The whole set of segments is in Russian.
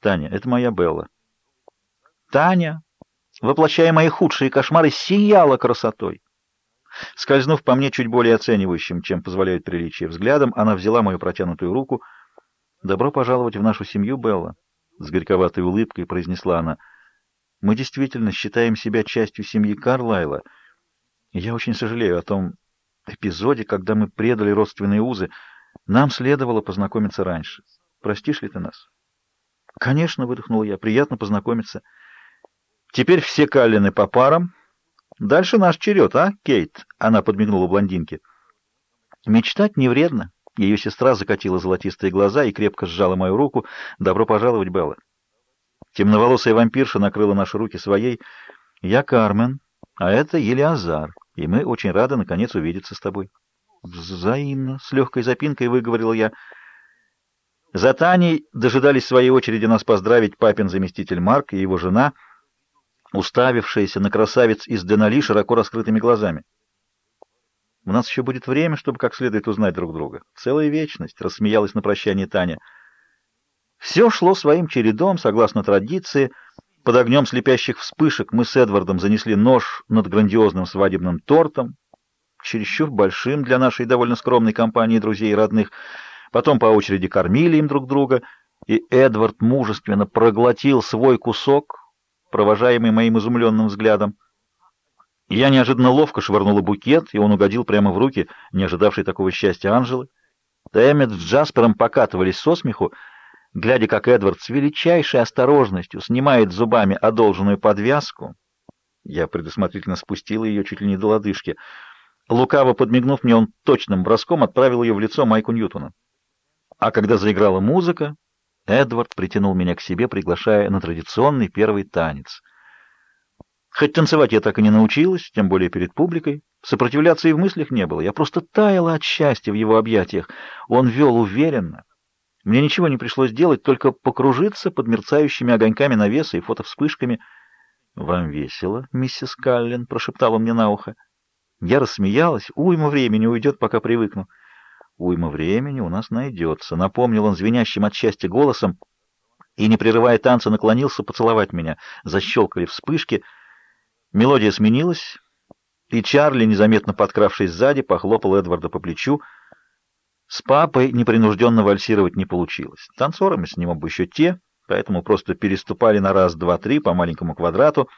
Таня, это моя Белла. Таня, воплощая мои худшие кошмары, сияла красотой. Скользнув по мне чуть более оценивающим, чем позволяет приличие взглядом, она взяла мою протянутую руку. «Добро пожаловать в нашу семью, Белла», — с горьковатой улыбкой произнесла она. «Мы действительно считаем себя частью семьи Карлайла. Я очень сожалею о том эпизоде, когда мы предали родственные узы. Нам следовало познакомиться раньше. Простишь ли ты нас?» «Конечно», — выдохнул я, — «приятно познакомиться». «Теперь все Каллины по парам». Дальше наш черед, а, Кейт? Она подмигнула блондинке. Мечтать не вредно. Ее сестра закатила золотистые глаза и крепко сжала мою руку. Добро пожаловать, Белла. Темноволосая вампирша накрыла наши руки своей. Я Кармен, а это Елиазар, и мы очень рады наконец увидеться с тобой. Взаимно, с легкой запинкой выговорил я. За Таней дожидались своей очереди нас поздравить папин заместитель Марк и его жена — уставившаяся на красавец из Денали широко раскрытыми глазами. «У нас еще будет время, чтобы как следует узнать друг друга. Целая вечность», — рассмеялась на прощание Таня. Все шло своим чередом, согласно традиции. Под огнем слепящих вспышек мы с Эдвардом занесли нож над грандиозным свадебным тортом, чересчур большим для нашей довольно скромной компании друзей и родных. Потом по очереди кормили им друг друга, и Эдвард мужественно проглотил свой кусок, провожаемый моим изумленным взглядом. Я неожиданно ловко швырнула букет, и он угодил прямо в руки, не ожидавшей такого счастья Анжелы. Эммет с Джаспером покатывались со смеху, глядя, как Эдвард с величайшей осторожностью снимает зубами одолженную подвязку. Я предусмотрительно спустила ее чуть ли не до лодыжки. Лукаво подмигнув мне, он точным броском отправил ее в лицо Майку Ньютона. А когда заиграла музыка, Эдвард притянул меня к себе, приглашая на традиционный первый танец. Хоть танцевать я так и не научилась, тем более перед публикой, сопротивляться и в мыслях не было. Я просто таяла от счастья в его объятиях. Он вел уверенно. Мне ничего не пришлось делать, только покружиться под мерцающими огоньками навеса и фотовспышками. «Вам весело, миссис Каллен», — прошептала мне на ухо. Я рассмеялась. Уйма времени уйдет, пока привыкну. Уйма времени у нас найдется, — напомнил он звенящим от счастья голосом, и, не прерывая танца, наклонился поцеловать меня. Защелкали вспышки. Мелодия сменилась, и Чарли, незаметно подкравшись сзади, похлопал Эдварда по плечу. С папой непринужденно вальсировать не получилось. Танцорами с ним оба еще те, поэтому просто переступали на раз, два, три по маленькому квадрату.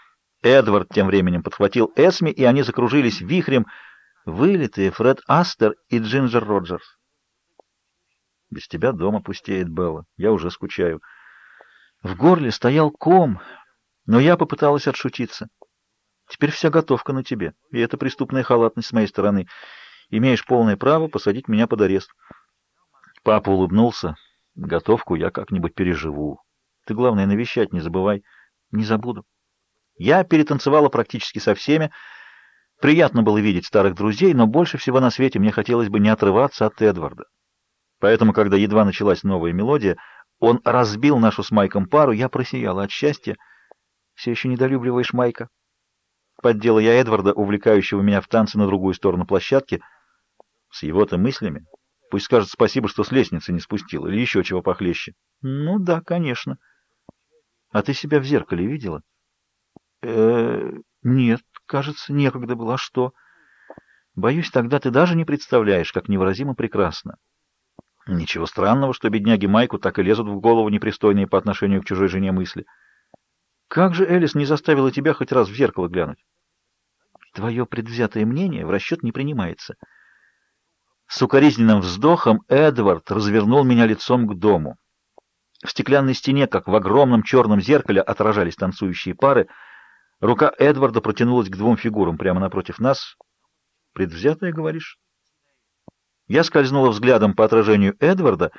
Эдвард тем временем подхватил Эсми, и они закружились вихрем, Вылитые Фред Астер и Джинджер Роджерс. Без тебя дома пустеет, Белла. Я уже скучаю. В горле стоял ком, но я попыталась отшутиться. Теперь вся готовка на тебе, и это преступная халатность с моей стороны. Имеешь полное право посадить меня под арест. Папа улыбнулся. Готовку я как-нибудь переживу. Ты, главное, навещать не забывай. Не забуду. Я перетанцевала практически со всеми, Приятно было видеть старых друзей, но больше всего на свете мне хотелось бы не отрываться от Эдварда. Поэтому, когда едва началась новая мелодия, он разбил нашу с Майком пару, я просияла от счастья. «Все еще недолюбливаешь Майка?» Поддела я Эдварда, увлекающего меня в танцы на другую сторону площадки. С его-то мыслями. Пусть скажет спасибо, что с лестницы не спустил, или еще чего похлеще. «Ну да, конечно». «А ты себя в зеркале видела?» э нет, кажется, некогда было. А что? Боюсь, тогда ты даже не представляешь, как невыразимо прекрасно. Ничего странного, что бедняги Майку так и лезут в голову непристойные по отношению к чужой жене мысли. Как же Элис не заставила тебя хоть раз в зеркало глянуть? Твое предвзятое мнение в расчет не принимается. С укоризненным вздохом Эдвард развернул меня лицом к дому. В стеклянной стене, как в огромном черном зеркале, отражались танцующие пары — Рука Эдварда протянулась к двум фигурам прямо напротив нас. «Предвзятая, говоришь?» Я скользнула взглядом по отражению Эдварда,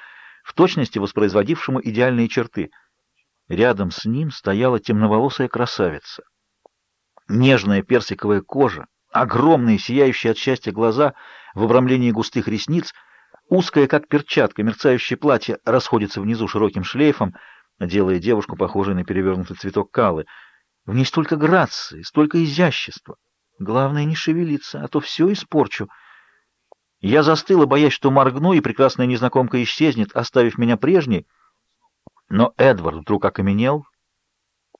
в точности воспроизводившему идеальные черты. Рядом с ним стояла темноволосая красавица. Нежная персиковая кожа, огромные сияющие от счастья глаза в обрамлении густых ресниц, узкое, как перчатка, мерцающее платье расходится внизу широким шлейфом, делая девушку похожей на перевернутый цветок калы — в ней столько грации, столько изящества. Главное не шевелиться, а то все испорчу. Я застыла, боясь, что моргну, и прекрасная незнакомка исчезнет, оставив меня прежней. Но Эдвард вдруг окаменел,